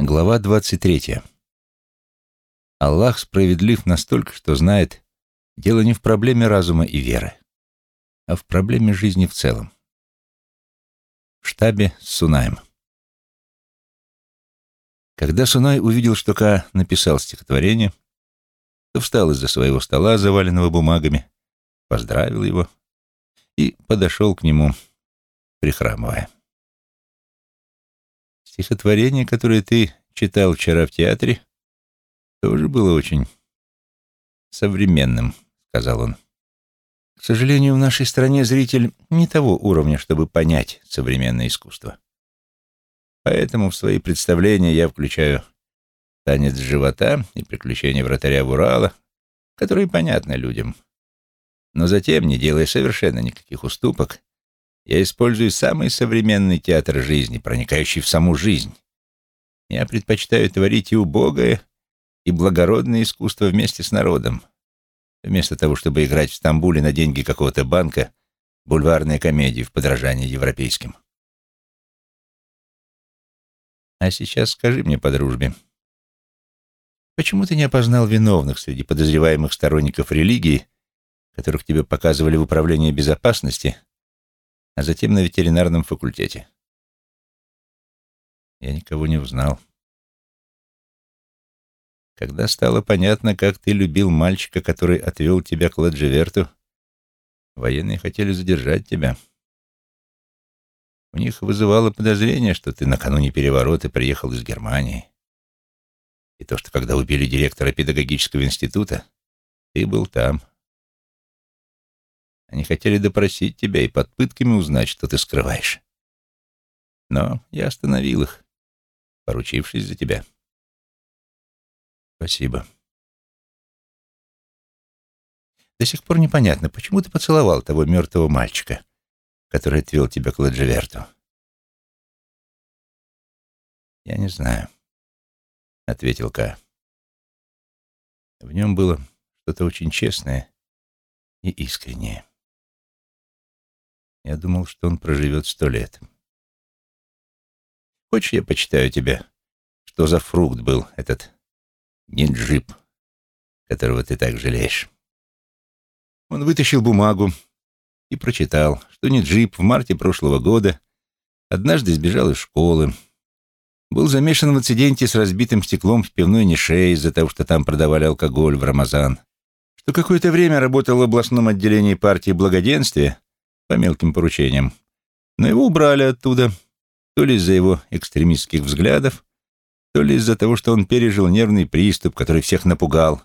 Глава 23. Аллах справедлив настолько, что знает, дело не в проблеме разума и веры, а в проблеме жизни в целом. В штабе Сунаем. Когда Сунай увидел, что Ка написал стихотворение, то встал из-за своего стола, заваленного бумагами, поздравил его и подошел к нему, прихрамывая. Стихотворение, которое ты читал вчера в театре, тоже было очень современным, сказал он. К сожалению, в нашей стране зритель не того уровня, чтобы понять современное искусство. Поэтому в свои представления я включаю танец живота и приключения вратаря Бурала, которые понятны людям. Но затем, не делая совершенно никаких уступок, я использую самый современный театр жизни, проникающий в саму жизнь. Я предпочитаю творить и убогое, и благородное искусство вместе с народом, вместо того, чтобы играть в Стамбуле на деньги какого-то банка бульварные комедии в подражании европейским. А сейчас скажи мне по дружбе, почему ты не опознал виновных среди подозреваемых сторонников религии, которых тебе показывали в управлении безопасности, а затем на ветеринарном факультете. Я никого не узнал. Когда стало понятно, как ты любил мальчика, который отвел тебя к Ладжеверту, военные хотели задержать тебя. У них вызывало подозрение, что ты накануне переворота приехал из Германии. И то, что когда убили директора педагогического института, ты был там. Они хотели допросить тебя и под пытками узнать, что ты скрываешь. Но я остановил их, поручившись за тебя. Спасибо. До сих пор непонятно, почему ты поцеловал того мертвого мальчика, который отвел тебя к Ладжеверту. Я не знаю, — ответил Ка. В нем было что-то очень честное и искреннее. Я думал, что он проживет сто лет. Хочешь, я почитаю тебе, что за фрукт был этот нинджип, которого ты так жалеешь? Он вытащил бумагу и прочитал, что Ниджип в марте прошлого года однажды сбежал из школы, был замешан в инциденте с разбитым стеклом в пивной нише из-за того, что там продавали алкоголь в Рамазан, что какое-то время работал в областном отделении партии благоденствия по мелким поручениям. Но его убрали оттуда, то ли из-за его экстремистских взглядов, то ли из-за того, что он пережил нервный приступ, который всех напугал.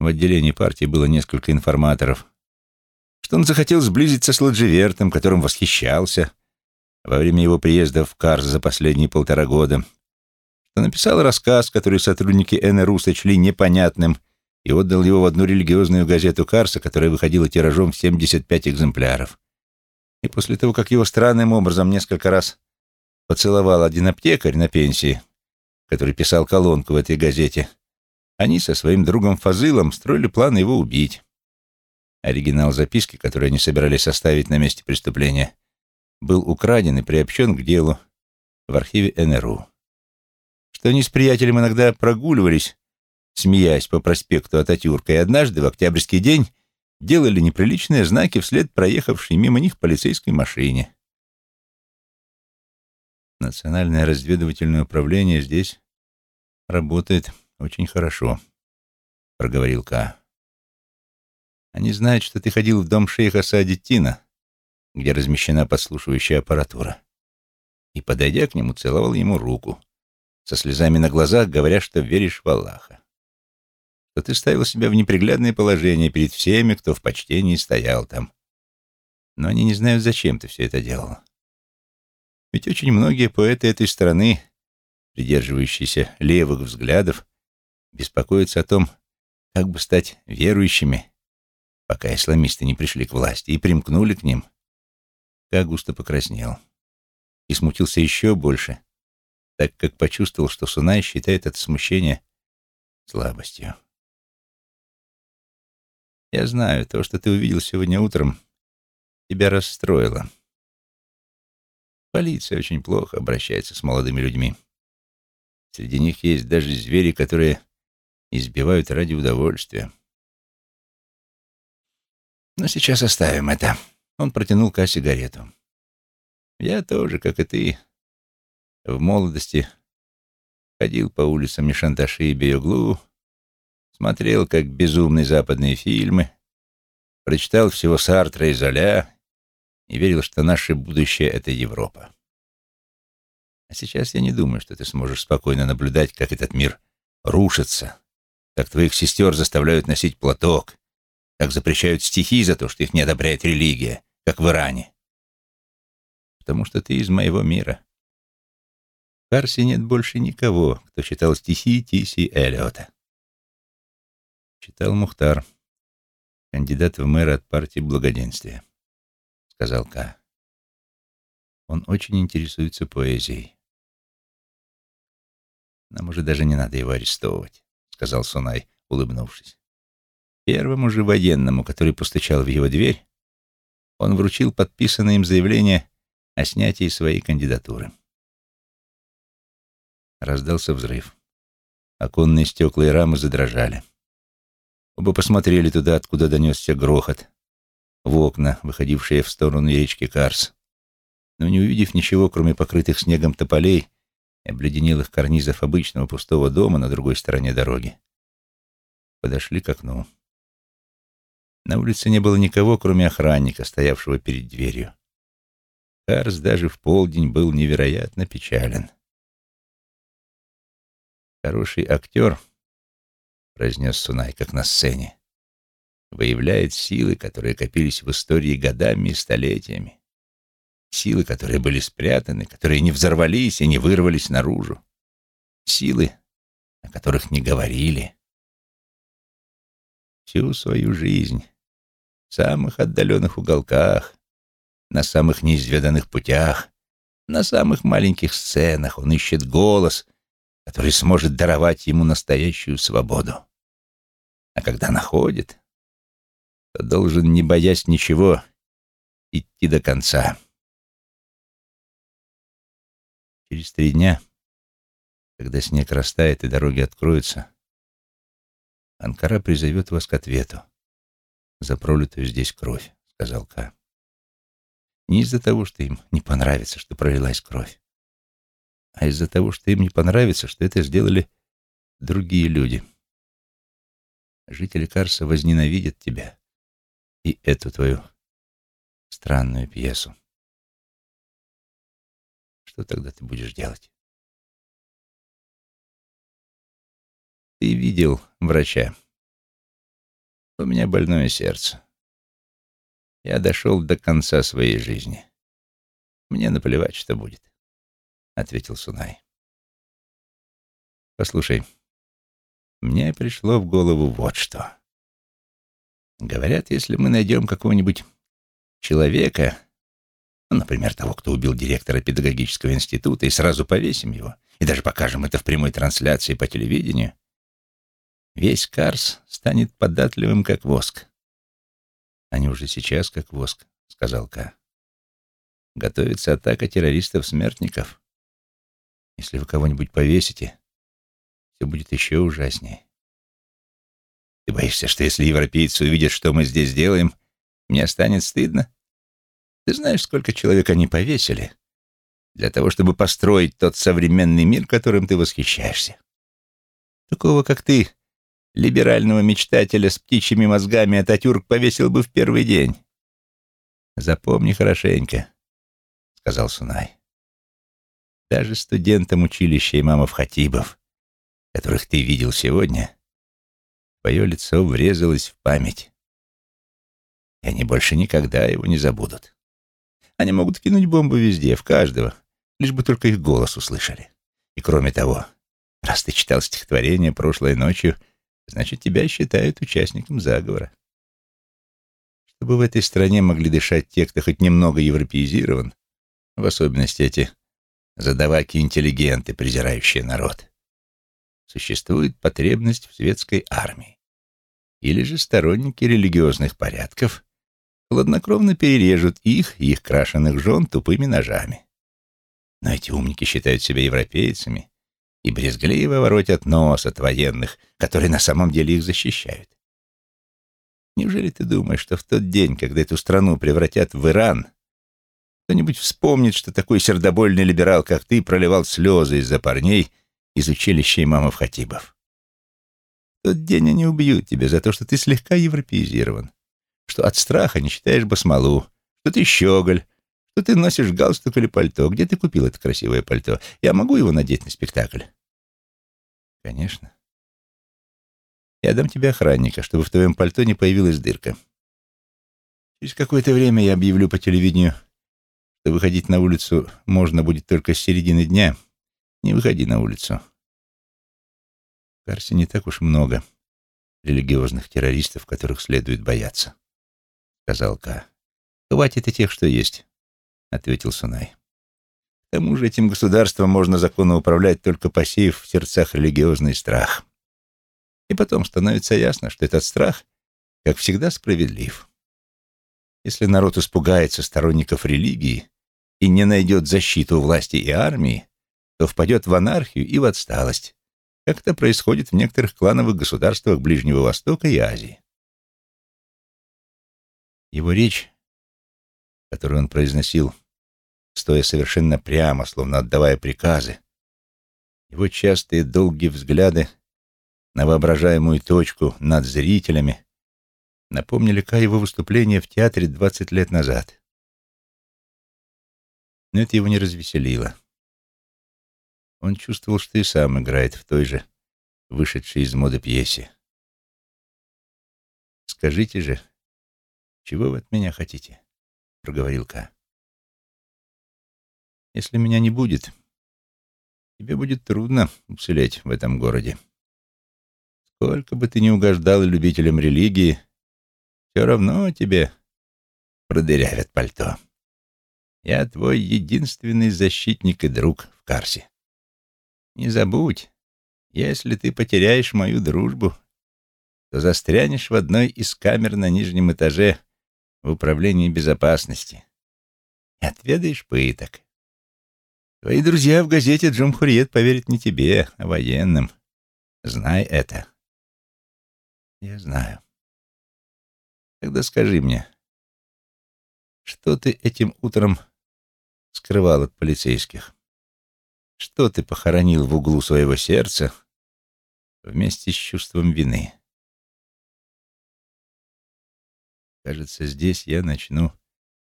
В отделении партии было несколько информаторов. Что он захотел сблизиться с Ладживертом, которым восхищался во время его приезда в Карс за последние полтора года. Что написал рассказ, который сотрудники НРУ сочли непонятным, и отдал его в одну религиозную газету Карса, которая выходила тиражом в 75 экземпляров. И после того, как его странным образом несколько раз поцеловал один аптекарь на пенсии, который писал колонку в этой газете, они со своим другом Фазылом строили план его убить. Оригинал записки, который они собирались составить на месте преступления, был украден и приобщен к делу в архиве НРУ. Что они с приятелем иногда прогуливались, смеясь по проспекту Ататюрка, и однажды, в октябрьский день, делали неприличные знаки вслед проехавшей мимо них полицейской машине. Национальное разведывательное управление здесь работает очень хорошо, — проговорил Ка. Они знают, что ты ходил в дом шейха Саадитина, где размещена подслушивающая аппаратура, и, подойдя к нему, целовал ему руку, со слезами на глазах, говоря, что веришь в Аллаха что ты ставил себя в неприглядное положение перед всеми, кто в почтении стоял там. Но они не знают, зачем ты все это делал. Ведь очень многие поэты этой страны, придерживающиеся левых взглядов, беспокоятся о том, как бы стать верующими, пока исламисты не пришли к власти и примкнули к ним. Как густо покраснел. И смутился еще больше, так как почувствовал, что Сунай считает это смущение слабостью. Я знаю, то, что ты увидел сегодня утром, тебя расстроило. Полиция очень плохо обращается с молодыми людьми. Среди них есть даже звери, которые избивают ради удовольствия. Но сейчас оставим это. Он протянул Ка сигарету. Я тоже, как и ты, в молодости ходил по улицам Мишанташи и Биоглу, смотрел, как безумные западные фильмы, прочитал всего Сартра и Золя и верил, что наше будущее — это Европа. А сейчас я не думаю, что ты сможешь спокойно наблюдать, как этот мир рушится, как твоих сестер заставляют носить платок, как запрещают стихи за то, что их не одобряет религия, как в Иране. Потому что ты из моего мира. В Карсе нет больше никого, кто читал стихи Тиси Эллиота. Читал Мухтар, кандидат в мэра от партии Благоденствия, сказал Ка. Он очень интересуется поэзией. Нам уже даже не надо его арестовывать, сказал Сунай, улыбнувшись. Первому же военному, который постучал в его дверь, он вручил подписанное им заявление о снятии своей кандидатуры. Раздался взрыв. Оконные стекла и рамы задрожали. Оба посмотрели туда, откуда донесся грохот, в окна, выходившие в сторону речки Карс. Но не увидев ничего, кроме покрытых снегом тополей и обледенелых карнизов обычного пустого дома на другой стороне дороги, подошли к окну. На улице не было никого, кроме охранника, стоявшего перед дверью. Карс даже в полдень был невероятно печален. «Хороший актер», — произнес Сунай, как на сцене, выявляет силы, которые копились в истории годами и столетиями. Силы, которые были спрятаны, которые не взорвались и не вырвались наружу. Силы, о которых не говорили. Всю свою жизнь в самых отдаленных уголках, на самых неизведанных путях, на самых маленьких сценах он ищет голос, который сможет даровать ему настоящую свободу. А когда находит, то должен, не боясь ничего, идти до конца. Через три дня, когда снег растает и дороги откроются, Анкара призовет вас к ответу за пролитую здесь кровь», — сказал Ка. «Не из-за того, что им не понравится, что пролилась кровь, а из-за того, что им не понравится, что это сделали другие люди. Жители Карса возненавидят тебя и эту твою странную пьесу. Что тогда ты будешь делать? Ты видел врача. У меня больное сердце. Я дошел до конца своей жизни. Мне наплевать, что будет, — ответил Сунай. Послушай, мне пришло в голову вот что. Говорят, если мы найдем какого-нибудь человека, ну, например, того, кто убил директора педагогического института, и сразу повесим его, и даже покажем это в прямой трансляции по телевидению, Весь Карс станет податливым, как воск. Они уже сейчас как воск, сказал Ка. Готовится атака террористов-смертников. Если вы кого-нибудь повесите, все будет еще ужаснее. Ты боишься, что если европейцы увидят, что мы здесь делаем, мне станет стыдно? Ты знаешь, сколько человек они повесили для того, чтобы построить тот современный мир, которым ты восхищаешься? Такого, как ты, Либерального мечтателя с птичьими мозгами Ататюрк повесил бы в первый день. «Запомни хорошенько», — сказал Сунай. «Даже студентам училища имамов Хатибов, которых ты видел сегодня, твое лицо врезалось в память. И они больше никогда его не забудут. Они могут кинуть бомбу везде, в каждого, лишь бы только их голос услышали. И кроме того, раз ты читал стихотворение прошлой ночью — значит, тебя считают участником заговора. Чтобы в этой стране могли дышать те, кто хоть немного европеизирован, в особенности эти задаваки-интеллигенты, презирающие народ, существует потребность в светской армии. Или же сторонники религиозных порядков хладнокровно перережут их и их крашеных жен тупыми ножами. Но эти умники считают себя европейцами и брезгливо воротят нос от военных, которые на самом деле их защищают. Неужели ты думаешь, что в тот день, когда эту страну превратят в Иран, кто-нибудь вспомнит, что такой сердобольный либерал, как ты, проливал слезы из-за парней из училища имамов Хатибов? В тот день они убьют тебя за то, что ты слегка европеизирован, что от страха не читаешь басмалу, что ты щеголь, что ты носишь галстук или пальто. Где ты купил это красивое пальто? Я могу его надеть на спектакль? Конечно. Я дам тебе охранника, чтобы в твоем пальто не появилась дырка. Через какое-то время я объявлю по телевидению, что выходить на улицу можно будет только с середины дня. Не выходи на улицу. В Карсе не так уж много религиозных террористов, которых следует бояться, — сказал Ка. Хватит и тех, что есть ответил Сунай. К тому же этим государством можно законно управлять, только посеяв в сердцах религиозный страх. И потом становится ясно, что этот страх, как всегда, справедлив. Если народ испугается сторонников религии и не найдет защиту власти и армии, то впадет в анархию и в отсталость, как это происходит в некоторых клановых государствах Ближнего Востока и Азии. Его речь, которую он произносил стоя совершенно прямо, словно отдавая приказы. Его частые долгие взгляды на воображаемую точку над зрителями напомнили Ка его выступление в театре двадцать лет назад. Но это его не развеселило. Он чувствовал, что и сам играет в той же вышедшей из моды пьесе. «Скажите же, чего вы от меня хотите?» — проговорил Ка. Если меня не будет, тебе будет трудно уцелеть в этом городе. Сколько бы ты ни угождал любителям религии, все равно тебе продырявят пальто. Я твой единственный защитник и друг в Карсе. Не забудь, если ты потеряешь мою дружбу, то застрянешь в одной из камер на нижнем этаже в управлении безопасности и отведаешь пыток. Твои друзья в газете «Джумхуриет» поверят не тебе, а военным. Знай это. Я знаю. Тогда скажи мне, что ты этим утром скрывал от полицейских? Что ты похоронил в углу своего сердца вместе с чувством вины? Кажется, здесь я начну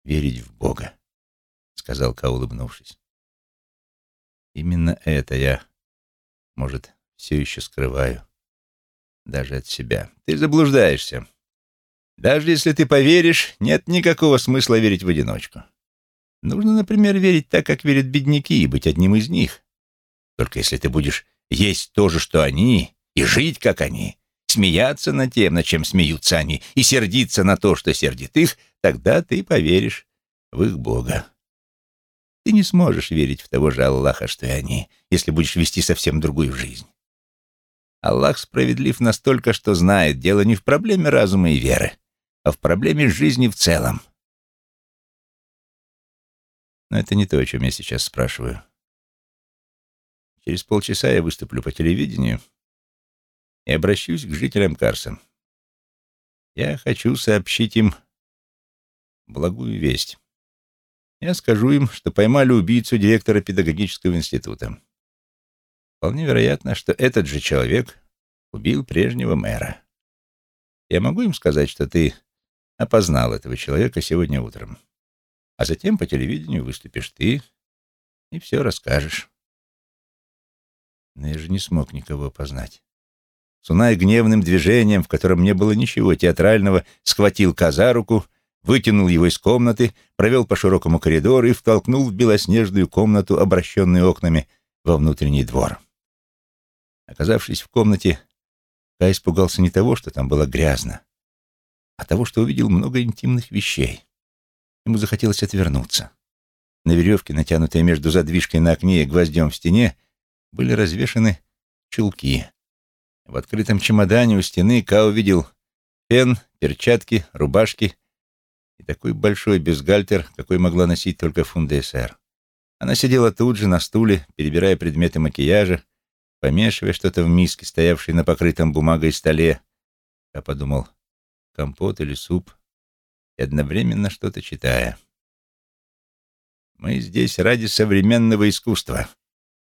верить в Бога, — сказал Ка, улыбнувшись. Именно это я, может, все еще скрываю. Даже от себя. Ты заблуждаешься. Даже если ты поверишь, нет никакого смысла верить в одиночку. Нужно, например, верить так, как верят бедняки, и быть одним из них. Только если ты будешь есть то же, что они, и жить, как они, смеяться над тем, над чем смеются они, и сердиться на то, что сердит их, тогда ты поверишь в их Бога. Ты не сможешь верить в того же Аллаха, что и они, если будешь вести совсем другую жизнь. Аллах справедлив настолько, что знает, дело не в проблеме разума и веры, а в проблеме жизни в целом. Но это не то, о чем я сейчас спрашиваю. Через полчаса я выступлю по телевидению и обращусь к жителям Карса. Я хочу сообщить им благую весть. Я скажу им, что поймали убийцу директора педагогического института. Вполне вероятно, что этот же человек убил прежнего мэра. Я могу им сказать, что ты опознал этого человека сегодня утром, а затем по телевидению выступишь ты и все расскажешь. Но я же не смог никого опознать. Сунай гневным движением, в котором не было ничего театрального, схватил Ка руку вытянул его из комнаты, провел по широкому коридору и втолкнул в белоснежную комнату, обращенную окнами, во внутренний двор. Оказавшись в комнате, Кай испугался не того, что там было грязно, а того, что увидел много интимных вещей. Ему захотелось отвернуться. На веревке, натянутой между задвижкой на окне и гвоздем в стене, были развешаны чулки. В открытом чемодане у стены Ка увидел пен, перчатки, рубашки и такой большой бюстгальтер, какой могла носить только фунда СР. Она сидела тут же на стуле, перебирая предметы макияжа Помешивая что-то в миске, стоявшей на покрытом бумагой столе, я подумал, компот или суп, одновременно что-то читая. Мы здесь ради современного искусства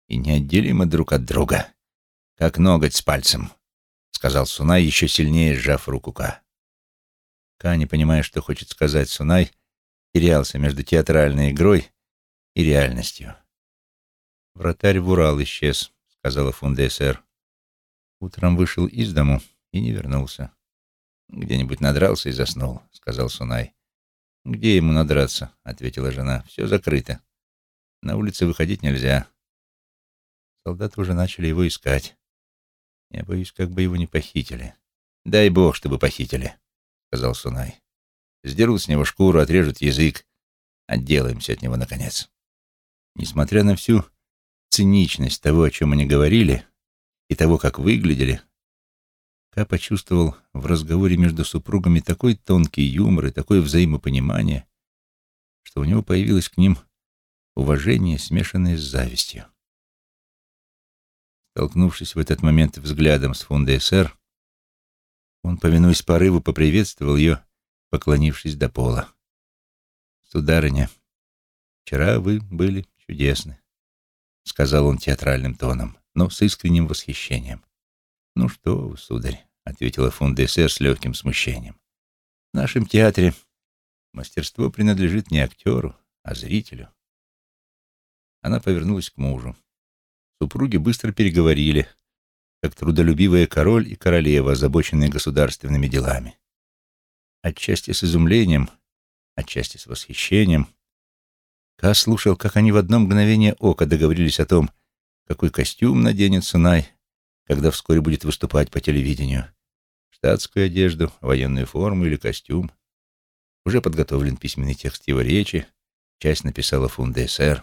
и неотделимы друг от друга, как ноготь с пальцем, — сказал Сунай, еще сильнее сжав руку Ка. Ка, не понимая, что хочет сказать Сунай, терялся между театральной игрой и реальностью. «Вратарь в Урал исчез», — сказала фунде СР. Утром вышел из дому и не вернулся. «Где-нибудь надрался и заснул», — сказал Сунай. «Где ему надраться?» — ответила жена. «Все закрыто. На улице выходить нельзя». Солдаты уже начали его искать. Я боюсь, как бы его не похитили. «Дай бог, чтобы похитили», — сказал Сунай. «Сдерут с него шкуру, отрежут язык. Отделаемся от него, наконец». Несмотря на всю циничность того, о чем они говорили, и того, как выглядели, Ка почувствовал в разговоре между супругами такой тонкий юмор и такое взаимопонимание, что у него появилось к ним уважение, смешанное с завистью. Столкнувшись в этот момент взглядом с фонда СР, он, повинуясь порыву, поприветствовал ее, поклонившись до пола. «Сударыня, вчера вы были чудесны», — сказал он театральным тоном, но с искренним восхищением. «Ну что вы, сударь», — ответила фон с легким смущением. «В нашем театре мастерство принадлежит не актеру, а зрителю». Она повернулась к мужу. Супруги быстро переговорили, как трудолюбивые король и королева, озабоченные государственными делами. Отчасти с изумлением, отчасти с восхищением. Ка слушал, как они в одно мгновение ока договорились о том, какой костюм наденет Сунай, когда вскоре будет выступать по телевидению. Штатскую одежду, военную форму или костюм. Уже подготовлен письменный текст его речи, часть написала фунда СР.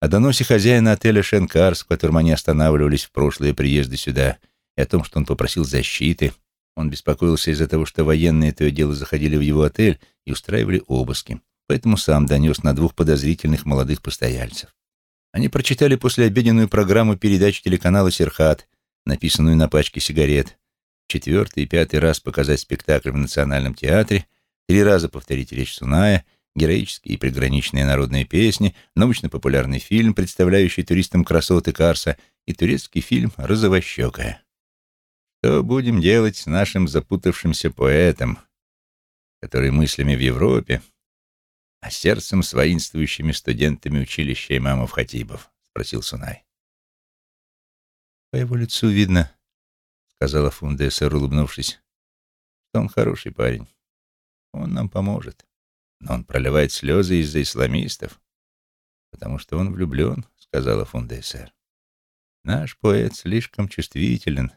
О доносе хозяина отеля Шенкарс, в котором они останавливались в прошлые приезды сюда, и о том, что он попросил защиты. Он беспокоился из-за того, что военные то и дело заходили в его отель и устраивали обыски, поэтому сам донес на двух подозрительных молодых постояльцев. Они прочитали послеобеденную программу передач телеканала «Серхат», написанную на пачке сигарет, четвертый и пятый раз показать спектакль в Национальном театре, три раза повторить речь Суная, героические и приграничные народные песни, научно-популярный фильм, представляющий туристам красоты Карса, и турецкий фильм «Розовощекая». Что будем делать с нашим запутавшимся поэтом, который мыслями в Европе, а сердцем с воинствующими студентами училища имамов Хатибов? — спросил Сунай. По его лицу видно, — сказала Фундесер, улыбнувшись, — что он хороший парень. Он нам поможет. Но он проливает слезы из-за исламистов, потому что он влюблен, — сказала Фундесер. Наш поэт слишком чувствителен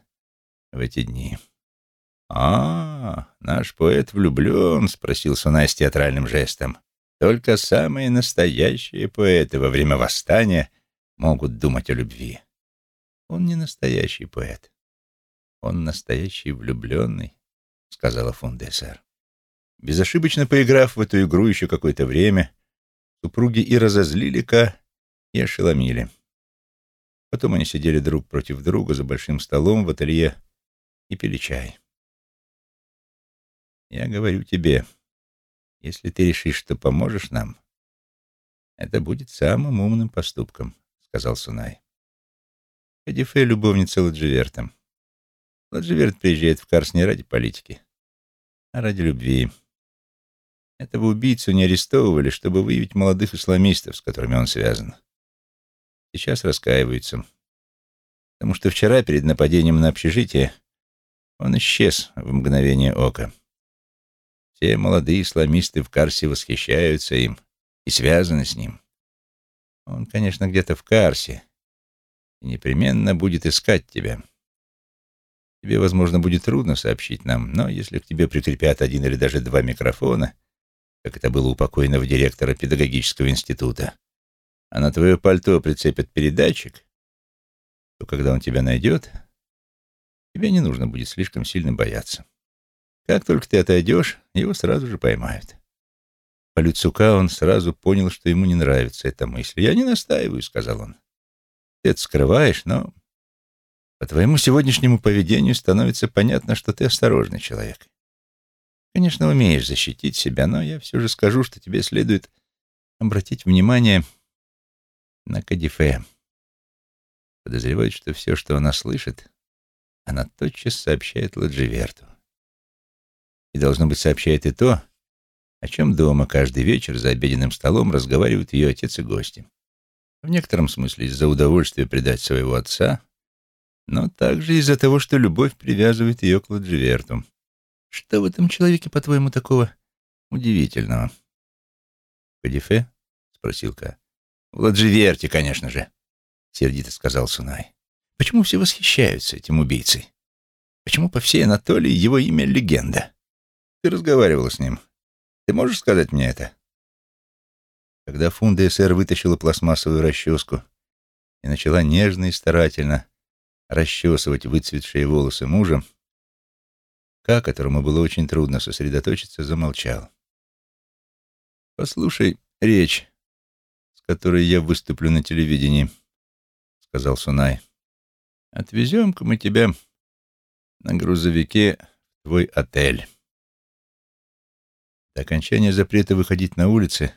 в эти дни. «А, наш поэт влюблен?» — спросил Сунай с театральным жестом. «Только самые настоящие поэты во время восстания могут думать о любви. Он не настоящий поэт. Он настоящий влюбленный, — сказала Фундесер. Безошибочно поиграв в эту игру еще какое-то время, супруги и разозлили Ка, и ошеломили. Потом они сидели друг против друга за большим столом в ателье и пили чай. «Я говорю тебе, если ты решишь, что поможешь нам, это будет самым умным поступком», — сказал Сунай. Кадифе — любовница Ладживерта. Ладживерт приезжает в Карс не ради политики, а ради любви. Этого убийцу не арестовывали, чтобы выявить молодых исламистов, с которыми он связан. Сейчас раскаиваются. Потому что вчера, перед нападением на общежитие, он исчез в мгновение ока. Все молодые исламисты в Карсе восхищаются им и связаны с ним. Он, конечно, где-то в Карсе, и непременно будет искать тебя. Тебе, возможно, будет трудно сообщить нам, но если к тебе прикрепят один или даже два микрофона, как это было у покойного директора педагогического института, а на твое пальто прицепят передатчик, то когда он тебя найдет, тебе не нужно будет слишком сильно бояться. Как только ты отойдешь, его сразу же поймают. По лицу Ка он сразу понял, что ему не нравится эта мысль. «Я не настаиваю», — сказал он. Ты это скрываешь, но По твоему сегодняшнему поведению становится понятно, что ты осторожный человек. Конечно, умеешь защитить себя, но я все же скажу, что тебе следует обратить внимание на Кадифе. Подозревает, что все, что она слышит, она тотчас сообщает Ладживерту. И, должно быть, сообщает и то, о чем дома каждый вечер за обеденным столом разговаривают ее отец и гости. В некотором смысле из-за удовольствия предать своего отца, но также из-за того, что любовь привязывает ее к Ладживерту. Что в этом человеке, по-твоему, такого удивительного? «Кадифе?» — спросил Ка. «В Ладживерте, конечно же», — сердито сказал Сунай. «Почему все восхищаются этим убийцей? Почему по всей Анатолии его имя — легенда? Ты разговаривал с ним. Ты можешь сказать мне это?» Когда фунда СР вытащила пластмассовую расческу и начала нежно и старательно расчесывать выцветшие волосы мужа, Ка, которому было очень трудно сосредоточиться, замолчал. «Послушай речь, с которой я выступлю на телевидении», — сказал Сунай. «Отвезем-ка мы тебя на грузовике в твой отель». До окончания запрета выходить на улицы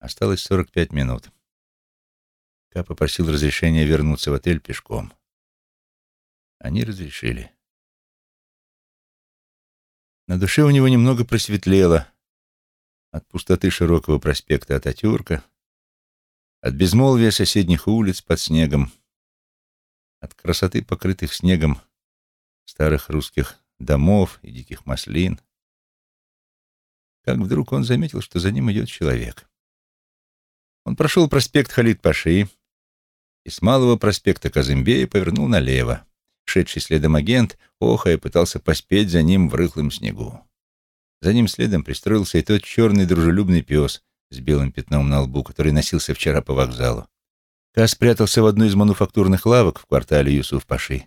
осталось 45 минут. Ка попросил разрешения вернуться в отель пешком. Они разрешили. На душе у него немного просветлело от пустоты широкого проспекта Ататюрка, от безмолвия соседних улиц под снегом, от красоты покрытых снегом старых русских домов и диких маслин. Как вдруг он заметил, что за ним идет человек. Он прошел проспект Халид-Паши и с малого проспекта Казымбея повернул налево. Шедший следом агент, охая, пытался поспеть за ним в рыхлом снегу. За ним следом пристроился и тот черный дружелюбный пес с белым пятном на лбу, который носился вчера по вокзалу. Ка спрятался в одну из мануфактурных лавок в квартале Юсуф-Паши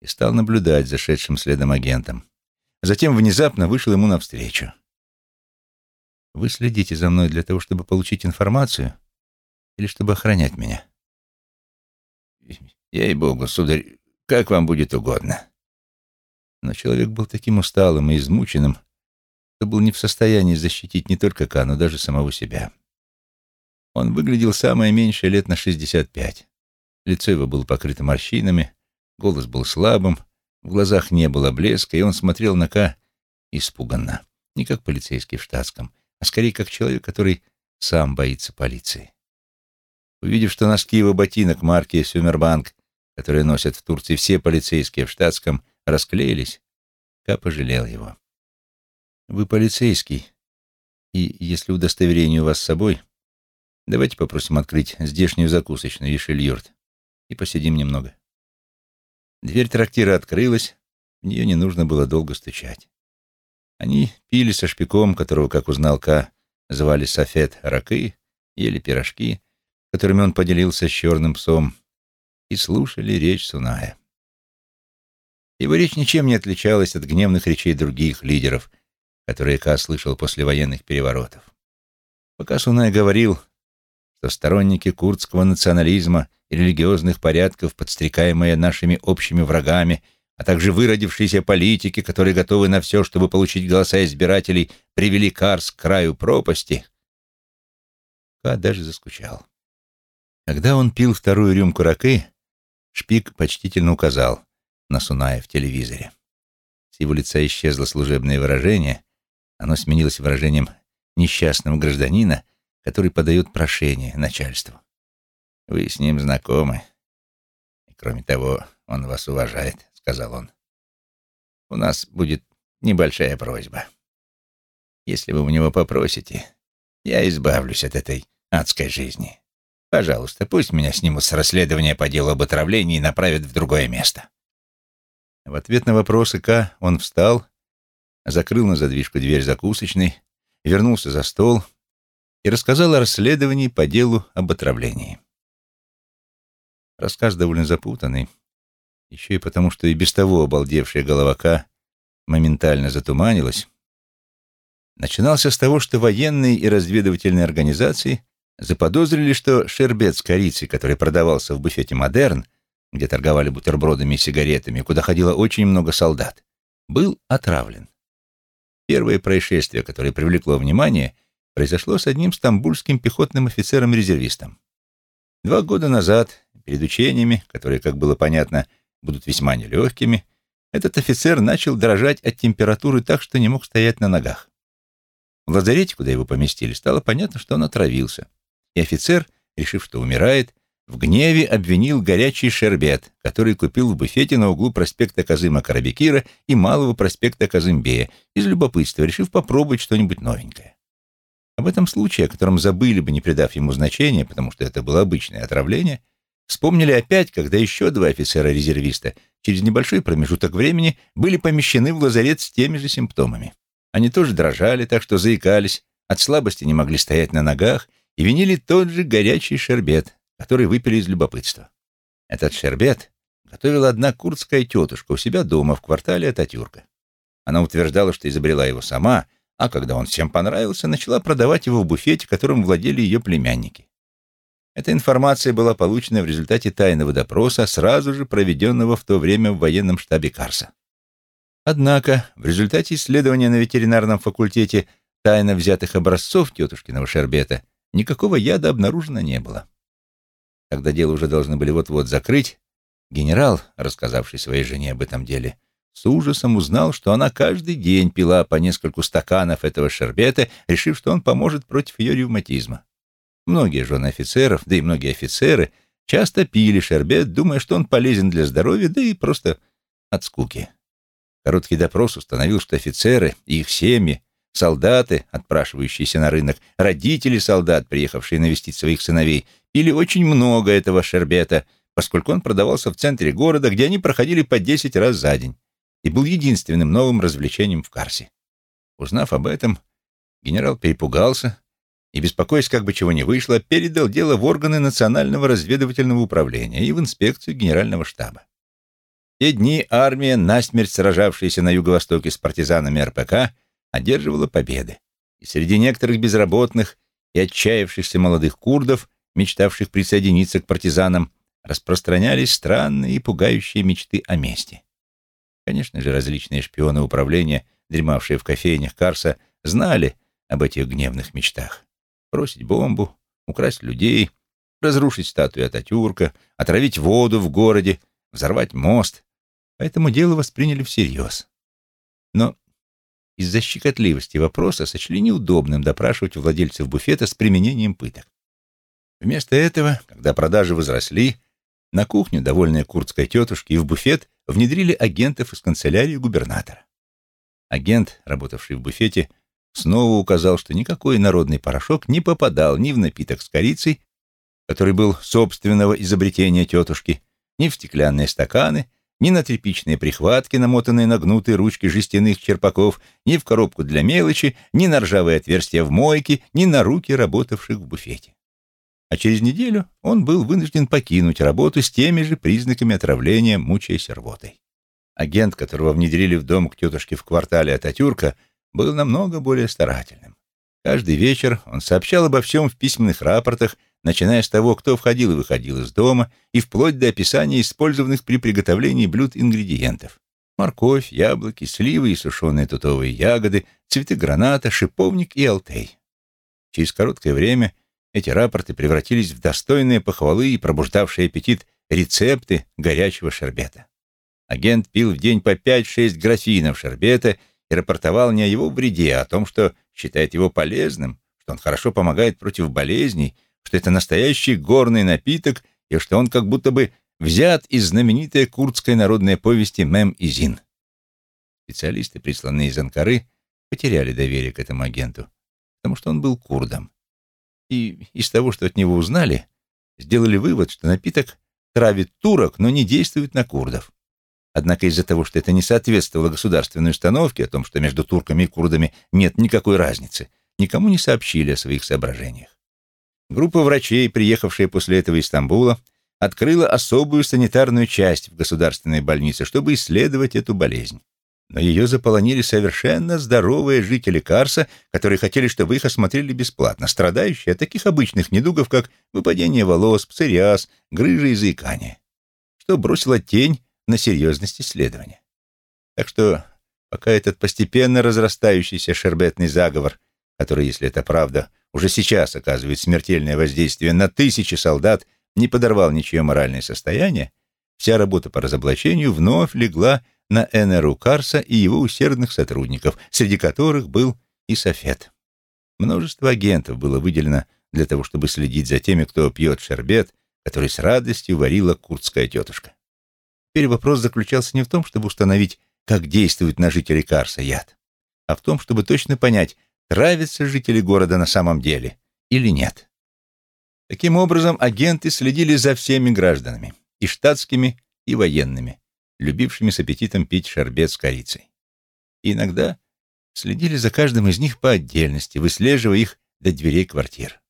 и стал наблюдать за шедшим следом агентом. Затем внезапно вышел ему навстречу. «Вы следите за мной для того, чтобы получить информацию или чтобы охранять меня?» «Ей-богу, сударь, как вам будет угодно. Но человек был таким усталым и измученным, что был не в состоянии защитить не только Ка, но даже самого себя. Он выглядел самое меньшее лет на 65. Лицо его было покрыто морщинами, голос был слабым, в глазах не было блеска, и он смотрел на Ка испуганно. Не как полицейский в штатском, а скорее как человек, который сам боится полиции. Увидев, что носки его ботинок марки «Сюмербанк» которые носят в Турции все полицейские в штатском, расклеились, Ка пожалел его. «Вы полицейский, и если удостоверение у вас с собой, давайте попросим открыть здешнюю закусочную Ишельюрт и посидим немного». Дверь трактира открылась, в нее не нужно было долго стучать. Они пили со шпиком, которого, как узнал Ка, звали Софет Ракы, ели пирожки, которыми он поделился с черным псом, и слушали речь Суная. Его речь ничем не отличалась от гневных речей других лидеров, которые Ка слышал после военных переворотов. Пока Сунай говорил, что сторонники курдского национализма и религиозных порядков, подстрекаемые нашими общими врагами, а также выродившиеся политики, которые готовы на все, чтобы получить голоса избирателей, привели Карс к краю пропасти, Ка даже заскучал. Когда он пил вторую рюмку ракы, Шпик почтительно указал на Суная в телевизоре. С его лица исчезло служебное выражение, оно сменилось выражением несчастного гражданина, который подает прошение начальству. «Вы с ним знакомы. И, кроме того, он вас уважает», — сказал он. «У нас будет небольшая просьба. Если вы у него попросите, я избавлюсь от этой адской жизни. Пожалуйста, пусть меня снимут с расследования по делу об отравлении и направят в другое место. В ответ на вопросы К он встал, закрыл на задвижку дверь закусочной, вернулся за стол и рассказал о расследовании по делу об отравлении. Рассказ довольно запутанный, еще и потому, что и без того обалдевшая голова К моментально затуманилась, начинался с того, что военные и разведывательные организации заподозрили, что шербет с корицей, который продавался в буфете «Модерн», где торговали бутербродами и сигаретами, куда ходило очень много солдат, был отравлен. Первое происшествие, которое привлекло внимание, произошло с одним стамбульским пехотным офицером-резервистом. Два года назад, перед учениями, которые, как было понятно, будут весьма нелегкими, этот офицер начал дрожать от температуры так, что не мог стоять на ногах. В лазарете, куда его поместили, стало понятно, что он отравился, и офицер, решив, что умирает, в гневе обвинил горячий шербет, который купил в буфете на углу проспекта Казыма Карабекира и Малого проспекта Казымбея, из любопытства, решив попробовать что-нибудь новенькое. Об этом случае, о котором забыли бы, не придав ему значения, потому что это было обычное отравление, вспомнили опять, когда еще два офицера-резервиста через небольшой промежуток времени были помещены в лазарет с теми же симптомами. Они тоже дрожали, так что заикались, от слабости не могли стоять на ногах и винили тот же горячий шербет, который выпили из любопытства. Этот шербет готовила одна курдская тетушка у себя дома в квартале Ататюрка. Она утверждала, что изобрела его сама — а когда он всем понравился, начала продавать его в буфете, которым владели ее племянники. Эта информация была получена в результате тайного допроса, сразу же проведенного в то время в военном штабе Карса. Однако в результате исследования на ветеринарном факультете тайно взятых образцов тетушкиного шербета никакого яда обнаружено не было. Когда дело уже должны были вот-вот закрыть, генерал, рассказавший своей жене об этом деле, с ужасом узнал, что она каждый день пила по нескольку стаканов этого шербета, решив, что он поможет против ее ревматизма. Многие жены офицеров, да и многие офицеры, часто пили шербет, думая, что он полезен для здоровья, да и просто от скуки. Короткий допрос установил, что офицеры и их семьи, солдаты, отпрашивающиеся на рынок, родители солдат, приехавшие навестить своих сыновей, пили очень много этого шербета, поскольку он продавался в центре города, где они проходили по 10 раз за день и был единственным новым развлечением в Карсе. Узнав об этом, генерал перепугался и, беспокоясь, как бы чего не вышло, передал дело в органы Национального разведывательного управления и в инспекцию генерального штаба. В те дни армия, насмерть сражавшаяся на юго-востоке с партизанами РПК, одерживала победы. И среди некоторых безработных и отчаявшихся молодых курдов, мечтавших присоединиться к партизанам, распространялись странные и пугающие мечты о мести. Конечно же, различные шпионы управления, дремавшие в кофейнях Карса, знали об этих гневных мечтах. Бросить бомбу, украсть людей, разрушить статую Ататюрка, отравить воду в городе, взорвать мост. Поэтому дело восприняли всерьез. Но из-за щекотливости вопроса сочли неудобным допрашивать владельцев буфета с применением пыток. Вместо этого, когда продажи возросли, на кухню, довольная курдской тетушки, и в буфет внедрили агентов из канцелярии губернатора. Агент, работавший в буфете, снова указал, что никакой народный порошок не попадал ни в напиток с корицей, который был собственного изобретения тетушки, ни в стеклянные стаканы, ни на тряпичные прихватки, намотанные на гнутые ручки жестяных черпаков, ни в коробку для мелочи, ни на ржавые отверстия в мойке, ни на руки работавших в буфете а через неделю он был вынужден покинуть работу с теми же признаками отравления, мучаясь рвотой. Агент, которого внедрили в дом к тетушке в квартале Ататюрка, был намного более старательным. Каждый вечер он сообщал обо всем в письменных рапортах, начиная с того, кто входил и выходил из дома, и вплоть до описания использованных при приготовлении блюд ингредиентов. Морковь, яблоки, сливы и сушеные тутовые ягоды, цветы граната, шиповник и алтей. Через короткое время эти рапорты превратились в достойные похвалы и пробуждавшие аппетит рецепты горячего шербета. Агент пил в день по 5-6 графинов шербета и рапортовал не о его вреде, а о том, что считает его полезным, что он хорошо помогает против болезней, что это настоящий горный напиток и что он как будто бы взят из знаменитой курдской народной повести «Мем и Зин». Специалисты, присланные из Анкары, потеряли доверие к этому агенту, потому что он был курдом и из того, что от него узнали, сделали вывод, что напиток травит турок, но не действует на курдов. Однако из-за того, что это не соответствовало государственной установке о том, что между турками и курдами нет никакой разницы, никому не сообщили о своих соображениях. Группа врачей, приехавшая после этого из Стамбула, открыла особую санитарную часть в государственной больнице, чтобы исследовать эту болезнь но ее заполонили совершенно здоровые жители Карса, которые хотели, чтобы их осмотрели бесплатно, страдающие от таких обычных недугов, как выпадение волос, псориаз, грыжа и заикание. что бросило тень на серьезность исследования. Так что пока этот постепенно разрастающийся шербетный заговор, который, если это правда, уже сейчас оказывает смертельное воздействие на тысячи солдат, не подорвал ничье моральное состояние, вся работа по разоблачению вновь легла на НРУ Карса и его усердных сотрудников, среди которых был и Софет. Множество агентов было выделено для того, чтобы следить за теми, кто пьет шербет, который с радостью варила курдская тетушка. Теперь вопрос заключался не в том, чтобы установить, как действует на жителей Карса яд, а в том, чтобы точно понять, нравятся жители города на самом деле или нет. Таким образом, агенты следили за всеми гражданами, и штатскими, и военными, любившими с аппетитом пить шарбет с корицей. И иногда следили за каждым из них по отдельности, выслеживая их до дверей квартир.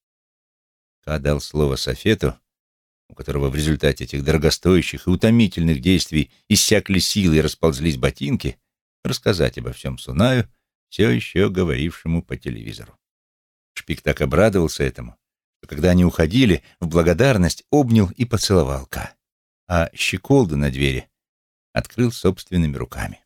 Ка дал слово Софету, у которого в результате этих дорогостоящих и утомительных действий иссякли силы и расползлись ботинки, рассказать обо всем Сунаю, все еще говорившему по телевизору. Шпик так обрадовался этому, что когда они уходили, в благодарность обнял и поцеловал Ка, а щеколду на двери открыл собственными руками.